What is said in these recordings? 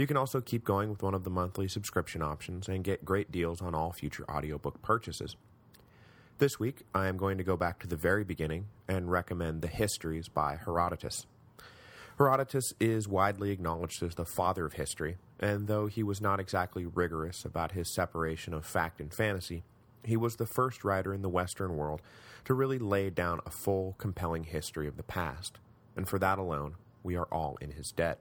You can also keep going with one of the monthly subscription options and get great deals on all future audiobook purchases. This week, I am going to go back to the very beginning and recommend The Histories by Herodotus. Herodotus is widely acknowledged as the father of history, and though he was not exactly rigorous about his separation of fact and fantasy, he was the first writer in the Western world to really lay down a full, compelling history of the past, and for that alone, we are all in his debt.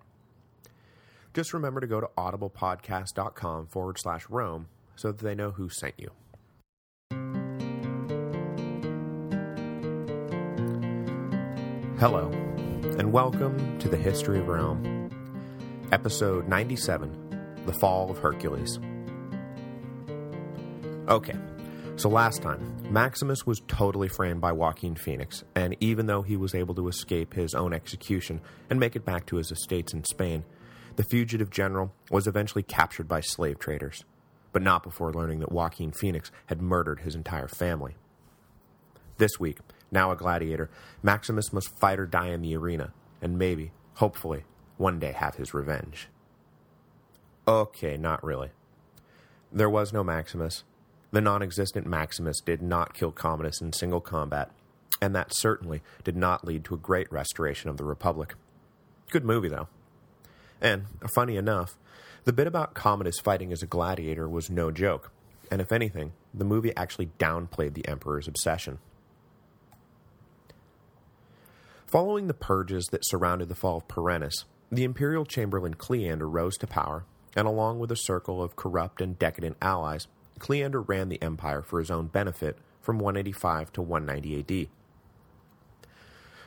Just remember to go to audiblepodcast.com forward slash Rome so that they know who sent you. Hello, and welcome to the History of Rome, Episode 97, The Fall of Hercules. Okay, so last time, Maximus was totally framed by Joaquin Phoenix, and even though he was able to escape his own execution and make it back to his estates in Spain, the fugitive general was eventually captured by slave traders, but not before learning that Joaquin Phoenix had murdered his entire family. This week, now a gladiator, Maximus must fight or die in the arena, and maybe, hopefully, one day have his revenge. Okay, not really. There was no Maximus. The non-existent Maximus did not kill Commodus in single combat, and that certainly did not lead to a great restoration of the Republic. Good movie, though. And, funny enough, the bit about Commodus fighting as a gladiator was no joke, and if anything, the movie actually downplayed the Emperor's obsession. Following the purges that surrounded the fall of Perennis, the imperial chamberlain Cleander rose to power, and along with a circle of corrupt and decadent allies, Cleander ran the empire for his own benefit from 185 to 190 AD.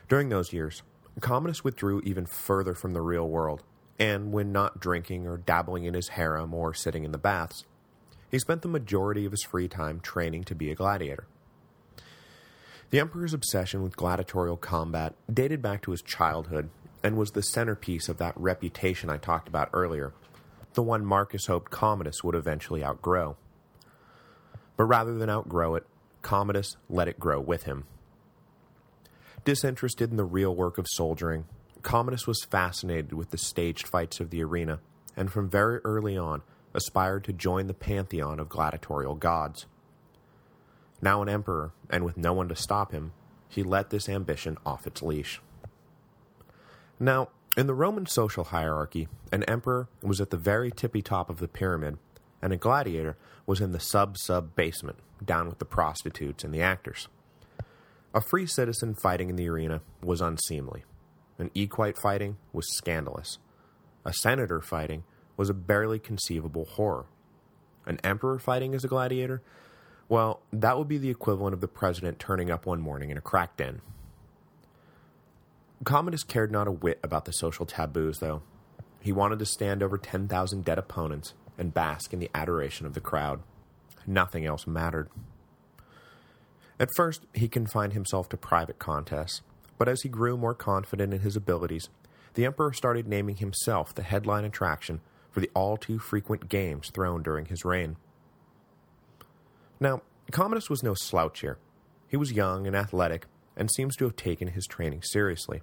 During those years, Commodus withdrew even further from the real world, and when not drinking or dabbling in his harem or sitting in the baths, he spent the majority of his free time training to be a gladiator. The Emperor's obsession with gladiatorial combat dated back to his childhood and was the centerpiece of that reputation I talked about earlier, the one Marcus hoped Commodus would eventually outgrow. But rather than outgrow it, Commodus let it grow with him. Disinterested in the real work of soldiering, Commodus was fascinated with the staged fights of the arena, and from very early on aspired to join the pantheon of gladiatorial gods. Now an emperor, and with no one to stop him, he let this ambition off its leash. Now, in the Roman social hierarchy, an emperor was at the very tippy top of the pyramid, and a gladiator was in the sub-sub-basement, down with the prostitutes and the actors. A free citizen fighting in the arena was unseemly. An equite fighting was scandalous. A senator fighting was a barely conceivable horror. An emperor fighting as a gladiator well, that would be the equivalent of the president turning up one morning in a crack den. Commodus cared not a whit about the social taboos, though. He wanted to stand over 10,000 dead opponents and bask in the adoration of the crowd. Nothing else mattered. At first, he confined himself to private contests, but as he grew more confident in his abilities, the Emperor started naming himself the headline attraction for the all-too-frequent games thrown during his reign. Now, Commodus was no slouch here. He was young and athletic, and seems to have taken his training seriously.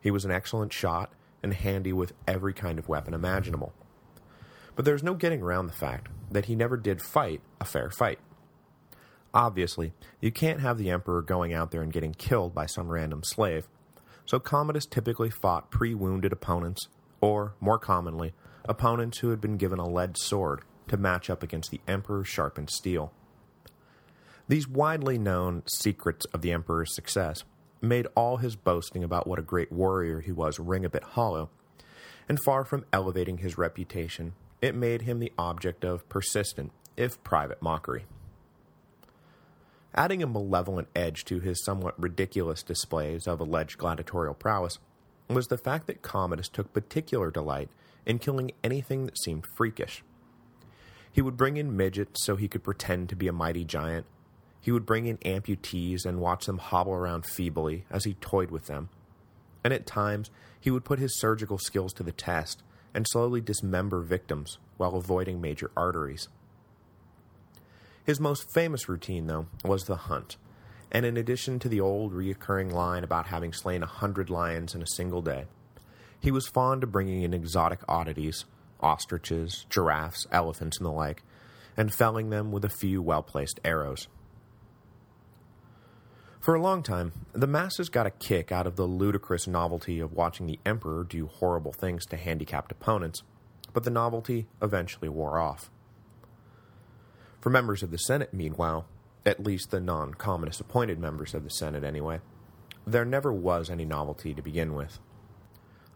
He was an excellent shot and handy with every kind of weapon imaginable. But there's no getting around the fact that he never did fight a fair fight. Obviously, you can't have the Emperor going out there and getting killed by some random slave, so Commodus typically fought pre-wounded opponents, or, more commonly, opponents who had been given a lead sword to match up against the Emperor's sharpened steel. These widely known secrets of the Emperor's success made all his boasting about what a great warrior he was ring a bit hollow, and far from elevating his reputation, it made him the object of persistent, if private, mockery. Adding a malevolent edge to his somewhat ridiculous displays of alleged gladiatorial prowess was the fact that Commodus took particular delight in killing anything that seemed freakish. He would bring in midgets so he could pretend to be a mighty giant. He would bring in amputees and watch them hobble around feebly as he toyed with them. And at times, he would put his surgical skills to the test and slowly dismember victims while avoiding major arteries. His most famous routine, though, was the hunt, and in addition to the old reoccurring line about having slain a hundred lions in a single day, he was fond of bringing in exotic oddities, ostriches, giraffes, elephants, and the like, and felling them with a few well-placed arrows. For a long time, the masses got a kick out of the ludicrous novelty of watching the Emperor do horrible things to handicapped opponents, but the novelty eventually wore off. For members of the Senate, meanwhile, at least the non-Commodus appointed members of the Senate anyway, there never was any novelty to begin with.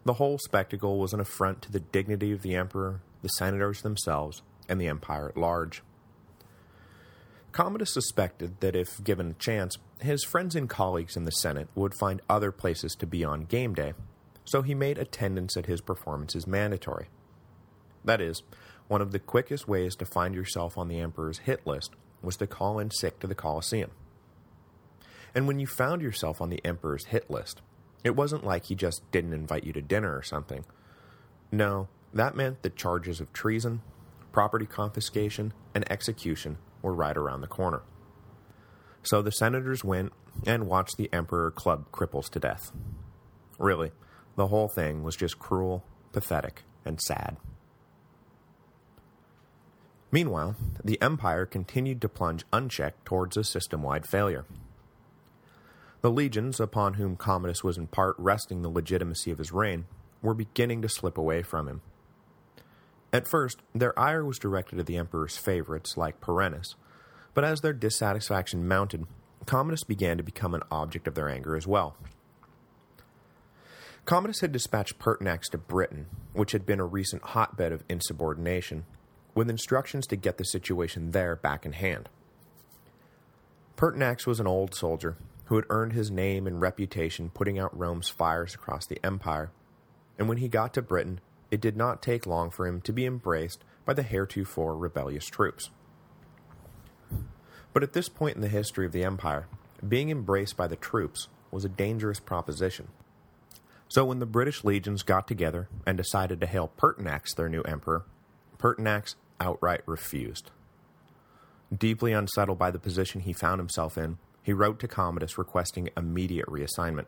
The whole spectacle was an affront to the dignity of the emperor, the senators themselves, and the empire at large. Commodus suspected that if given a chance, his friends and colleagues in the Senate would find other places to be on game day, so he made attendance at his performances mandatory. That is, one of the quickest ways to find yourself on the Emperor's hit list was to call in sick to the Colosseum. And when you found yourself on the Emperor's hit list, it wasn't like he just didn't invite you to dinner or something. No, that meant that charges of treason, property confiscation, and execution were right around the corner. So the senators went and watched the Emperor club cripples to death. Really, the whole thing was just cruel, pathetic, and sad. Meanwhile, the empire continued to plunge unchecked towards a system-wide failure. The legions, upon whom Commodus was in part resting the legitimacy of his reign, were beginning to slip away from him. At first, their ire was directed at the emperor's favorites, like Perennis, but as their dissatisfaction mounted, Commodus began to become an object of their anger as well. Commodus had dispatched Pertinax to Britain, which had been a recent hotbed of insubordination, with instructions to get the situation there back in hand. Pertinax was an old soldier who had earned his name and reputation putting out Rome's fires across the empire, and when he got to Britain, it did not take long for him to be embraced by the heretofore rebellious troops. But at this point in the history of the empire, being embraced by the troops was a dangerous proposition. So when the British legions got together and decided to hail Pertinax their new emperor, Pertinax outright refused. Deeply unsettled by the position he found himself in, he wrote to Commodus requesting immediate reassignment.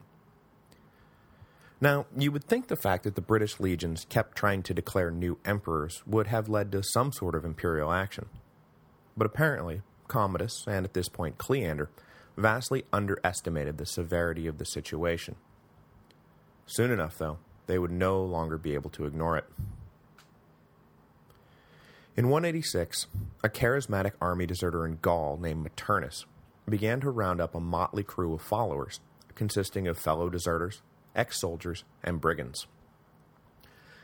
Now, you would think the fact that the British legions kept trying to declare new emperors would have led to some sort of imperial action. But apparently, Commodus, and at this point Cleander, vastly underestimated the severity of the situation. Soon enough, though, they would no longer be able to ignore it. In 186, a charismatic army deserter in Gaul named Maternus began to round up a motley crew of followers, consisting of fellow deserters, ex-soldiers, and brigands.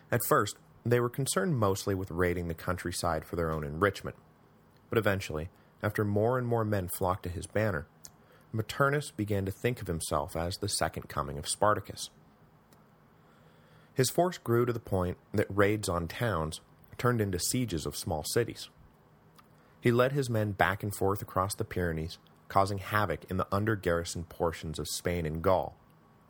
At first, they were concerned mostly with raiding the countryside for their own enrichment, but eventually, after more and more men flocked to his banner, Maternus began to think of himself as the second coming of Spartacus. His force grew to the point that raids on towns turned into sieges of small cities. He led his men back and forth across the Pyrenees, causing havoc in the under-garrisoned portions of Spain and Gaul,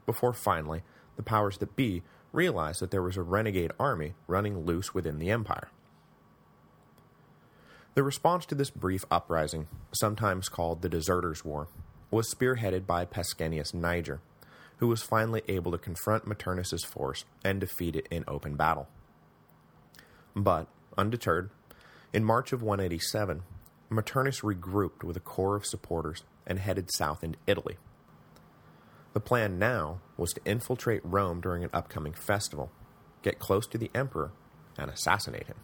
before finally the powers that be realized that there was a renegade army running loose within the empire. The response to this brief uprising, sometimes called the Deserters' War, was spearheaded by Pescennius Niger, who was finally able to confront Maternus's force and defeat it in open battle. But, undeterred, in March of 187, Maternus regrouped with a corps of supporters and headed south into Italy. The plan now was to infiltrate Rome during an upcoming festival, get close to the emperor, and assassinate him.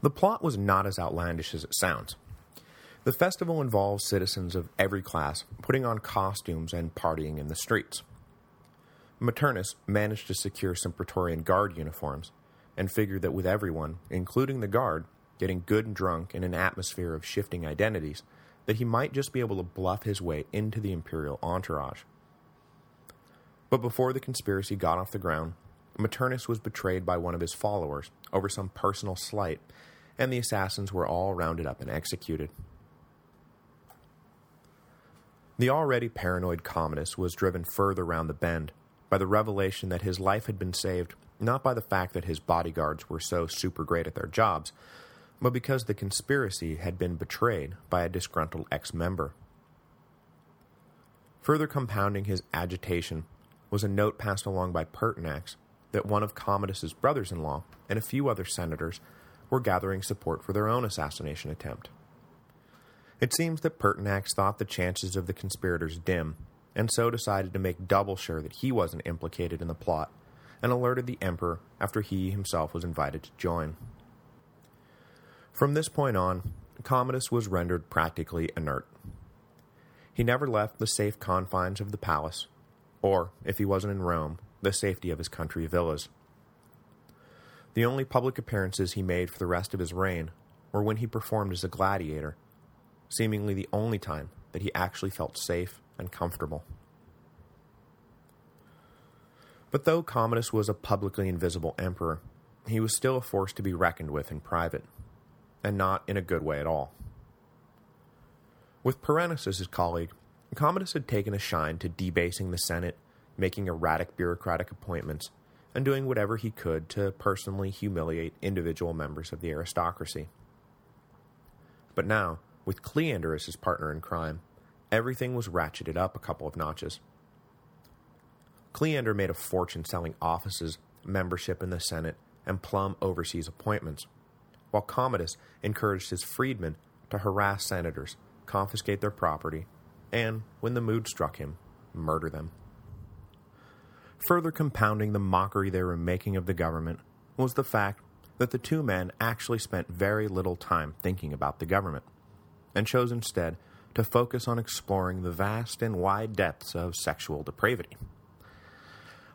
The plot was not as outlandish as it sounds. The festival involves citizens of every class putting on costumes and partying in the streets. Maternus managed to secure some Praetorian Guard uniforms and figured that with everyone, including the guard, getting good and drunk in an atmosphere of shifting identities, that he might just be able to bluff his way into the imperial entourage. But before the conspiracy got off the ground, Maternus was betrayed by one of his followers over some personal slight, and the assassins were all rounded up and executed. The already paranoid Commodus was driven further round the bend by the revelation that his life had been saved not by the fact that his bodyguards were so super great at their jobs, but because the conspiracy had been betrayed by a disgruntled ex-member. Further compounding his agitation was a note passed along by Pertinax that one of Commodus's brothers-in-law and a few other senators were gathering support for their own assassination attempt. It seems that Pertinax thought the chances of the conspirators dim, and so decided to make double sure that he wasn't implicated in the plot, and alerted the Emperor after he himself was invited to join. From this point on, Commodus was rendered practically inert. He never left the safe confines of the palace, or, if he wasn't in Rome, the safety of his country villas. The only public appearances he made for the rest of his reign were when he performed as a gladiator, seemingly the only time that he actually felt safe and comfortable. But though Commodus was a publicly invisible emperor, he was still a force to be reckoned with in private, and not in a good way at all. With Perennis as his colleague, Commodus had taken a shine to debasing the Senate, making erratic bureaucratic appointments, and doing whatever he could to personally humiliate individual members of the aristocracy. But now, with Cleander as his partner in crime, everything was ratcheted up a couple of notches. Cleander made a fortune selling offices, membership in the Senate, and plum overseas appointments, while Commodus encouraged his freedmen to harass senators, confiscate their property, and, when the mood struck him, murder them. Further compounding the mockery they were making of the government was the fact that the two men actually spent very little time thinking about the government, and chose instead to focus on exploring the vast and wide depths of sexual depravity.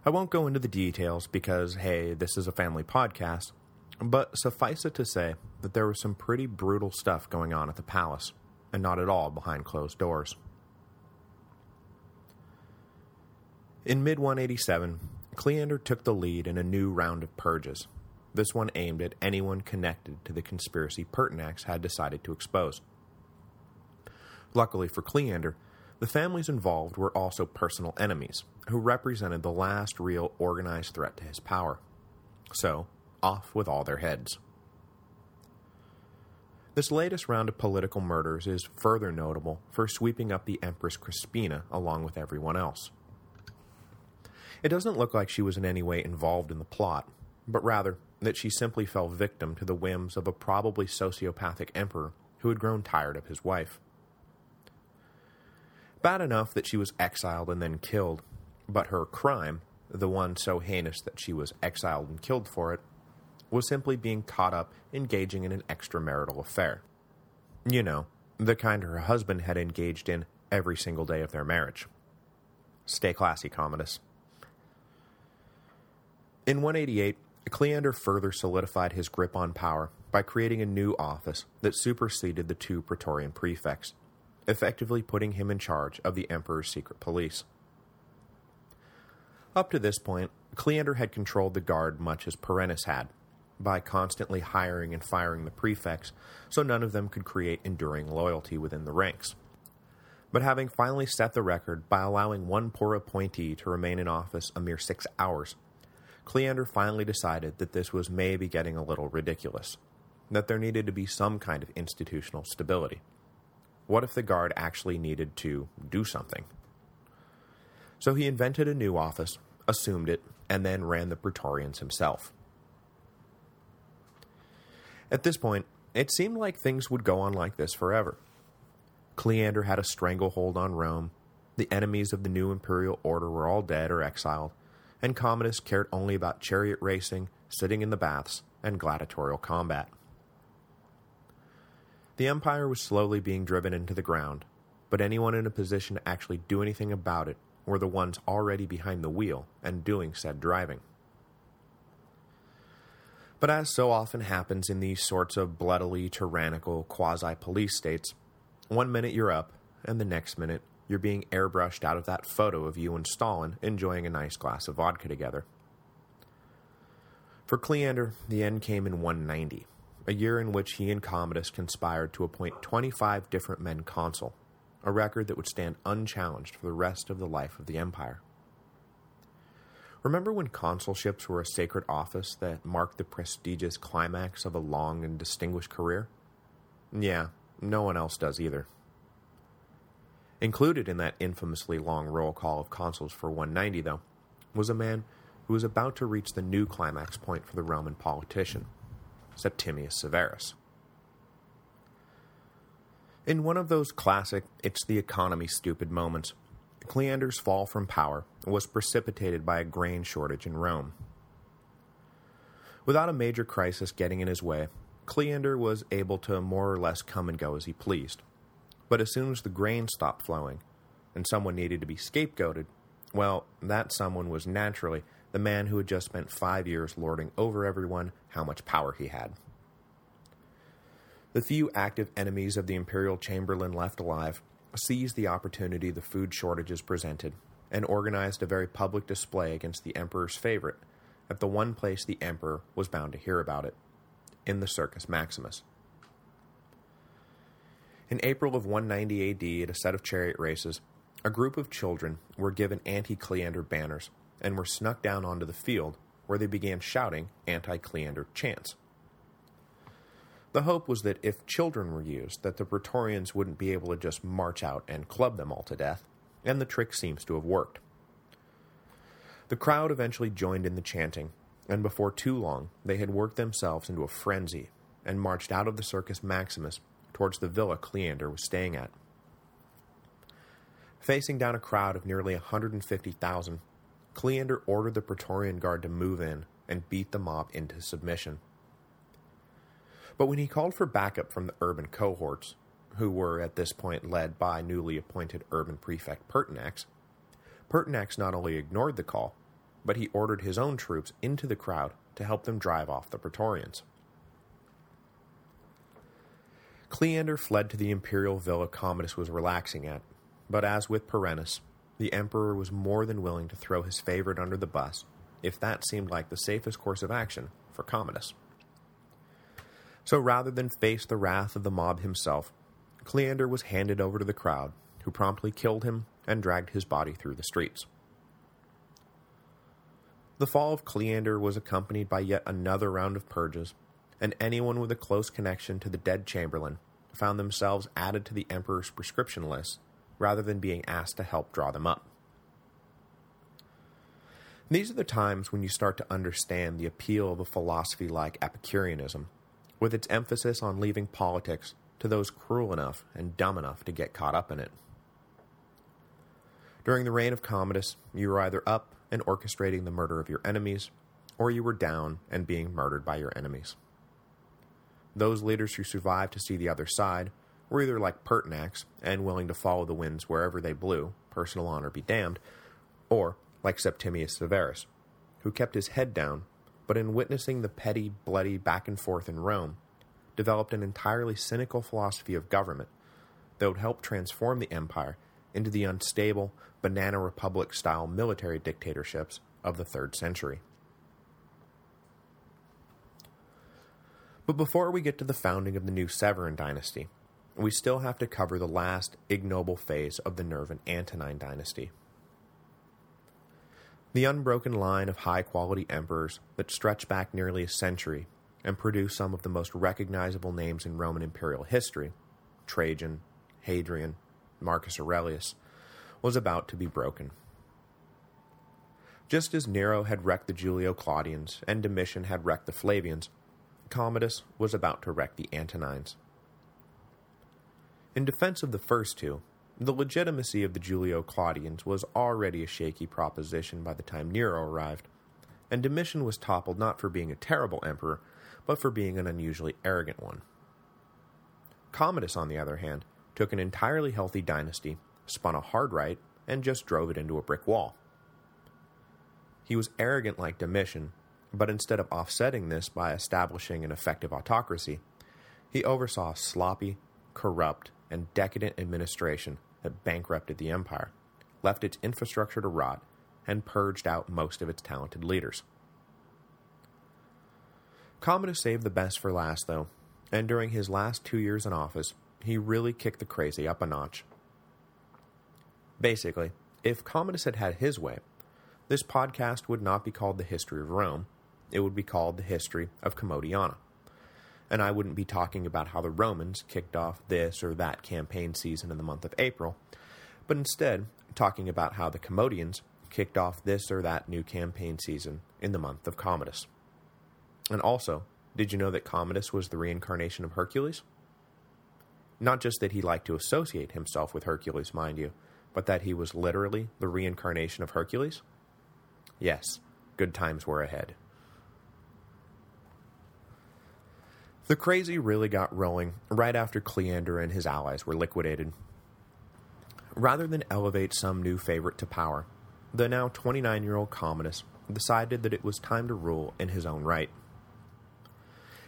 I won't go into the details because, hey, this is a family podcast, but suffice it to say that there was some pretty brutal stuff going on at the palace, and not at all behind closed doors. In mid-187, Cleander took the lead in a new round of purges, this one aimed at anyone connected to the conspiracy Pertinax had decided to expose. Luckily for Cleander, the families involved were also personal enemies, who represented the last real organized threat to his power. So, off with all their heads. This latest round of political murders is further notable for sweeping up the Empress Crispina along with everyone else. It doesn't look like she was in any way involved in the plot, but rather that she simply fell victim to the whims of a probably sociopathic emperor who had grown tired of his wife. Bad enough that she was exiled and then killed, but her crime, the one so heinous that she was exiled and killed for it, was simply being caught up engaging in an extramarital affair. You know, the kind her husband had engaged in every single day of their marriage. Stay classy, Commodus. In 188, Cleander further solidified his grip on power by creating a new office that superseded the two Praetorian prefects, effectively putting him in charge of the Emperor's secret police. Up to this point, Cleander had controlled the guard much as Perennis had, by constantly hiring and firing the prefects so none of them could create enduring loyalty within the ranks. But having finally set the record by allowing one poor appointee to remain in office a mere six hours, Cleander finally decided that this was maybe getting a little ridiculous, that there needed to be some kind of institutional stability. What if the Guard actually needed to do something? So he invented a new office, assumed it, and then ran the Praetorians himself. At this point, it seemed like things would go on like this forever. Cleander had a stranglehold on Rome, the enemies of the new imperial order were all dead or exiled, and Commodus cared only about chariot racing, sitting in the baths, and gladiatorial combat. The empire was slowly being driven into the ground, but anyone in a position to actually do anything about it were the ones already behind the wheel and doing said driving. But as so often happens in these sorts of bloodily tyrannical quasi-police states, one minute you're up, and the next minute you're being airbrushed out of that photo of you and Stalin enjoying a nice glass of vodka together. For Cleander, the end came in 190, a year in which he and Commodus conspired to appoint 25 different men consul, a record that would stand unchallenged for the rest of the life of the empire. Remember when consulships were a sacred office that marked the prestigious climax of a long and distinguished career? Yeah, no one else does either. Included in that infamously long roll call of consuls for 190, though, was a man who was about to reach the new climax point for the Roman politician, Septimius Severus. In one of those classic, it's the economy stupid moments, Cleander's fall from power was precipitated by a grain shortage in Rome. Without a major crisis getting in his way, Cleander was able to more or less come and go as he pleased. But as soon as the grain stopped flowing, and someone needed to be scapegoated, well, that someone was naturally the man who had just spent five years lording over everyone how much power he had. The few active enemies of the imperial chamberlain left alive seized the opportunity the food shortages presented and organized a very public display against the emperor's favorite at the one place the emperor was bound to hear about it, in the Circus Maximus. In April of 190 AD, at a set of chariot races, a group of children were given anti-Cleander banners and were snuck down onto the field, where they began shouting anti-Cleander chants. The hope was that if children were used, that the Praetorians wouldn't be able to just march out and club them all to death, and the trick seems to have worked. The crowd eventually joined in the chanting, and before too long they had worked themselves into a frenzy and marched out of the Circus Maximus towards the villa Cleander was staying at. Facing down a crowd of nearly 150,000, Cleander ordered the Praetorian Guard to move in and beat the mob into submission. But when he called for backup from the urban cohorts, who were at this point led by newly appointed urban prefect Pertinax, Pertinax not only ignored the call, but he ordered his own troops into the crowd to help them drive off the Praetorians. Cleander fled to the imperial villa Commodus was relaxing at, but as with Perennis, the emperor was more than willing to throw his favorite under the bus if that seemed like the safest course of action for Commodus. So rather than face the wrath of the mob himself, Cleander was handed over to the crowd, who promptly killed him and dragged his body through the streets. The fall of Cleander was accompanied by yet another round of purges, and anyone with a close connection to the dead Chamberlain found themselves added to the Emperor's proscription list rather than being asked to help draw them up. These are the times when you start to understand the appeal of a philosophy like Epicureanism, with its emphasis on leaving politics to those cruel enough and dumb enough to get caught up in it. During the reign of Commodus, you were either up and orchestrating the murder of your enemies, or you were down and being murdered by your enemies. Those leaders who survived to see the other side were either like Pertinax and willing to follow the winds wherever they blew, personal honor be damned, or like Septimius Severus, who kept his head down but in witnessing the petty, bloody back and forth in Rome, developed an entirely cynical philosophy of government that would help transform the empire into the unstable, banana republic-style military dictatorships of the 3rd century. But before we get to the founding of the new Severan dynasty, we still have to cover the last ignoble phase of the Nervan Antonine dynasty. The unbroken line of high-quality emperors that stretch back nearly a century and produce some of the most recognizable names in Roman imperial history, Trajan, Hadrian, Marcus Aurelius, was about to be broken. Just as Nero had wrecked the Julio-Claudians and Domitian had wrecked the Flavians, Commodus was about to wreck the Antonines. In defense of the first two, the legitimacy of the Julio-Claudians was already a shaky proposition by the time Nero arrived, and Domitian was toppled not for being a terrible emperor, but for being an unusually arrogant one. Commodus, on the other hand, took an entirely healthy dynasty, spun a hard right, and just drove it into a brick wall. He was arrogant like Domitian, but instead of offsetting this by establishing an effective autocracy, he oversaw sloppy, corrupt, and decadent administration that bankrupted the empire, left its infrastructure to rot, and purged out most of its talented leaders. Commodus saved the best for last, though, and during his last two years in office, he really kicked the crazy up a notch. Basically, if Commodus had had his way, this podcast would not be called The History of Rome, it would be called The History of Commodiana. And I wouldn't be talking about how the Romans kicked off this or that campaign season in the month of April, but instead talking about how the Commodians kicked off this or that new campaign season in the month of Commodus. And also, did you know that Commodus was the reincarnation of Hercules? Not just that he liked to associate himself with Hercules, mind you, but that he was literally the reincarnation of Hercules? Yes, good times were ahead. The crazy really got rolling right after Cleander and his allies were liquidated. Rather than elevate some new favorite to power, the now 29-year-old Commodus decided that it was time to rule in his own right.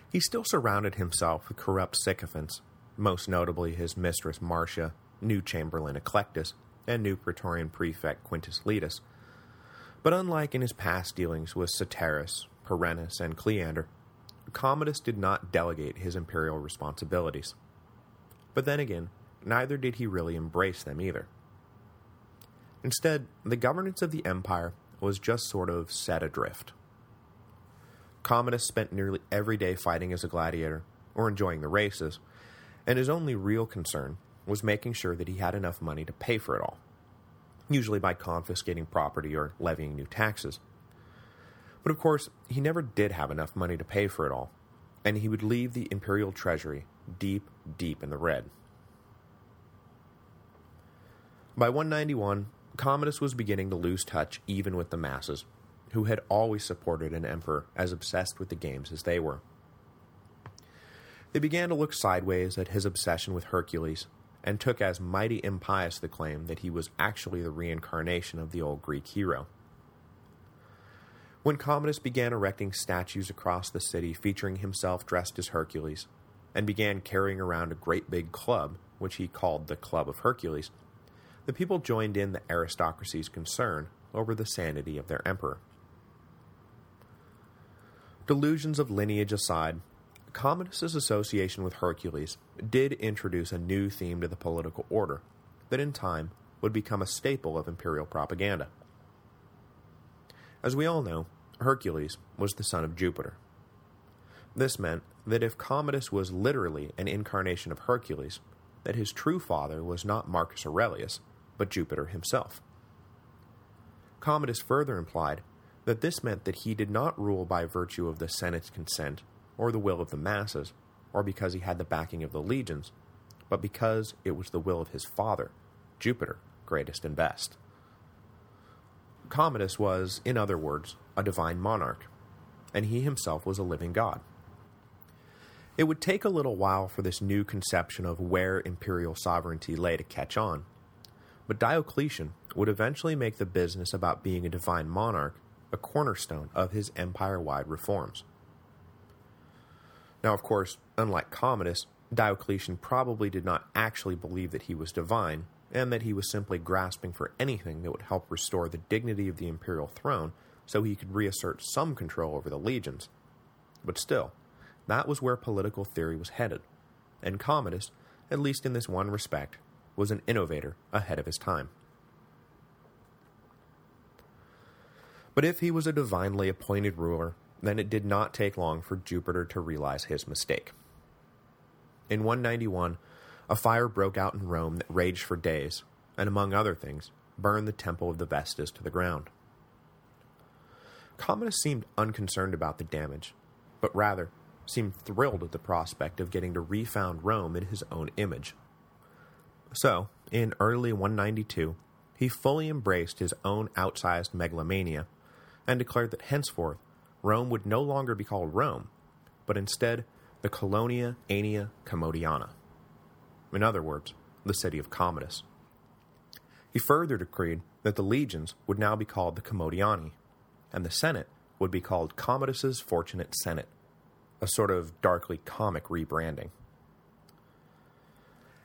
He still surrounded himself with corrupt sycophants, most notably his mistress Marcia, new chamberlain Eclectus, and new praetorian prefect Quintus Laetus. But unlike in his past dealings with Saoterus, Perennis, and Cleander, Commodus did not delegate his imperial responsibilities. But then again, neither did he really embrace them either. Instead, the governance of the empire was just sort of set adrift. Commodus spent nearly every day fighting as a gladiator, or enjoying the races, and his only real concern was making sure that he had enough money to pay for it all, usually by confiscating property or levying new taxes. But of course, he never did have enough money to pay for it all, and he would leave the imperial treasury deep, deep in the red. By 191, Commodus was beginning to lose touch even with the masses, who had always supported an emperor as obsessed with the games as they were. They began to look sideways at his obsession with Hercules, and took as mighty impious the claim that he was actually the reincarnation of the old Greek hero. When Commodus began erecting statues across the city featuring himself dressed as Hercules, and began carrying around a great big club, which he called the Club of Hercules, the people joined in the aristocracy's concern over the sanity of their emperor. Delusions of lineage aside, Commodus's association with Hercules did introduce a new theme to the political order that in time would become a staple of imperial propaganda. As we all know, Hercules was the son of Jupiter. This meant that if Commodus was literally an incarnation of Hercules, that his true father was not Marcus Aurelius, but Jupiter himself. Commodus further implied that this meant that he did not rule by virtue of the Senate's consent or the will of the masses, or because he had the backing of the legions, but because it was the will of his father, Jupiter, greatest and best. Commodus was, in other words, a divine monarch, and he himself was a living god. It would take a little while for this new conception of where imperial sovereignty lay to catch on, but Diocletian would eventually make the business about being a divine monarch a cornerstone of his empire-wide reforms. Now, of course, unlike Commodus, Diocletian probably did not actually believe that he was divine, and that he was simply grasping for anything that would help restore the dignity of the imperial throne so he could reassert some control over the legions. But still, that was where political theory was headed, and Commodus, at least in this one respect, was an innovator ahead of his time. But if he was a divinely appointed ruler, then it did not take long for Jupiter to realize his mistake. In 191, a fire broke out in Rome that raged for days, and among other things, burned the temple of the Vestas to the ground. Commodus seemed unconcerned about the damage, but rather seemed thrilled at the prospect of getting to refound Rome in his own image. So, in early 192, he fully embraced his own outsized megalomania and declared that henceforth Rome would no longer be called Rome, but instead the Colonia Annia Commodiana. In other words, the city of Commodus. He further decreed that the legions would now be called the Commodiani, and the Senate would be called Commodus's Fortunate Senate, a sort of darkly comic rebranding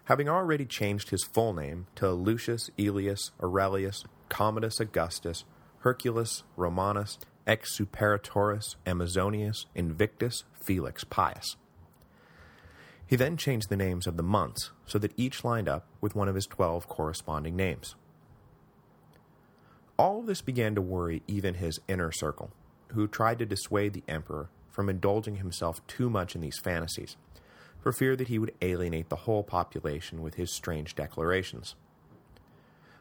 having already changed his full name to Lucius Aelius Aurelius Commodus Augustus Hercules Romanus Exsuperatorius Amazonius Invictus Felix Pius. He then changed the names of the months so that each lined up with one of his twelve corresponding names. All of this began to worry even his inner circle, who tried to dissuade the emperor from indulging himself too much in these fantasies, for fear that he would alienate the whole population with his strange declarations.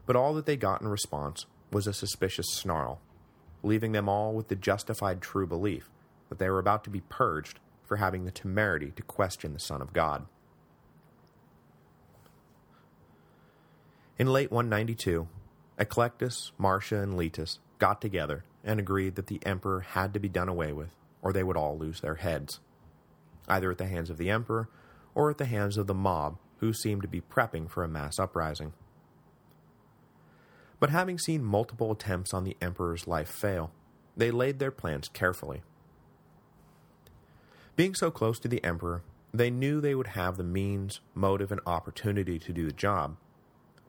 But all that they got in response was a suspicious snarl, leaving them all with the justified true belief that they were about to be purged for having the temerity to question the Son of God. In late 192, Eclectus, Marcia, and Laetus got together and agreed that the emperor had to be done away with, or they would all lose their heads, either at the hands of the emperor or at the hands of the mob who seemed to be prepping for a mass uprising. But having seen multiple attempts on the emperor's life fail, they laid their plans carefully. Being so close to the emperor, they knew they would have the means, motive, and opportunity to do the job,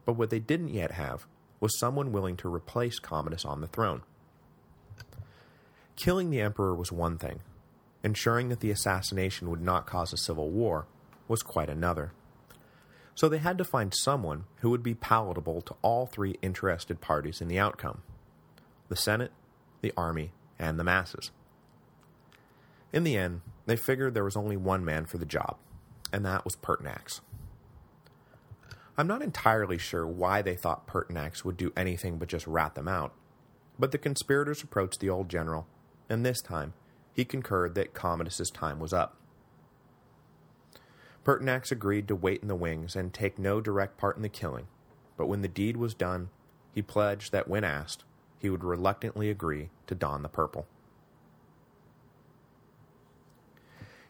but what they didn't yet have was someone willing to replace Commodus on the throne. Killing the emperor was one thing. Ensuring that the assassination would not cause a civil war was quite another. So they had to find someone who would be palatable to all three interested parties in the outcome. The Senate, the Army, and the masses. In the end, they figured there was only one man for the job, and that was Pertinax. I'm not entirely sure why they thought Pertinax would do anything but just rat them out, but the conspirators approached the old general, and this time, he concurred that Commodus's time was up. Pertinax agreed to wait in the wings and take no direct part in the killing, but when the deed was done, he pledged that when asked, he would reluctantly agree to don the purple.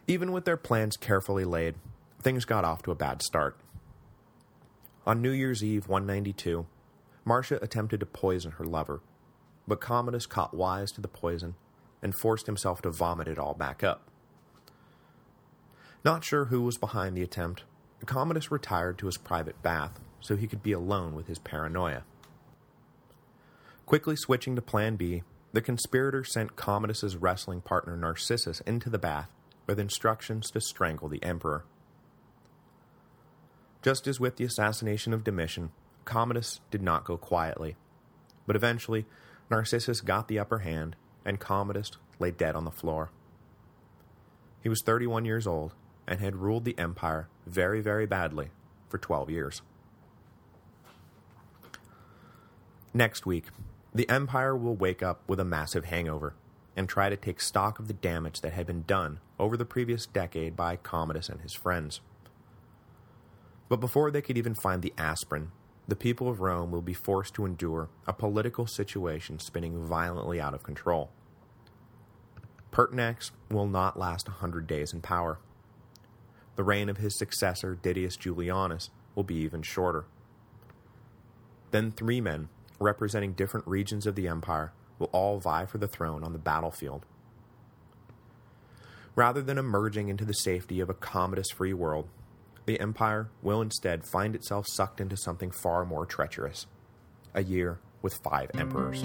Even with their plans carefully laid, things got off to a bad start. On New Year's Eve 192, Marcia attempted to poison her lover, but Commodus caught wise to the poison and forced himself to vomit it all back up. Not sure who was behind the attempt, Commodus retired to his private bath so he could be alone with his paranoia. Quickly switching to Plan B, the conspirator sent Commodus's wrestling partner Narcissus into the bath with instructions to strangle the emperor. Just as with the assassination of Domitian, Commodus did not go quietly, but eventually Narcissus got the upper hand and Commodus lay dead on the floor. He was 31 years old and had ruled the empire very, very badly for 12 years. Next week, the empire will wake up with a massive hangover and try to take stock of the damage that had been done over the previous decade by Commodus and his friends. But before they could even find the aspirin, the people of Rome will be forced to endure a political situation spinning violently out of control. Pertinax will not last a hundred days in power. The reign of his successor, Didius Julianus, will be even shorter. Then three men, representing different regions of the empire, will all vie for the throne on the battlefield. Rather than emerging into the safety of a Commodus-free world, the empire will instead find itself sucked into something far more treacherous. A year with five emperors.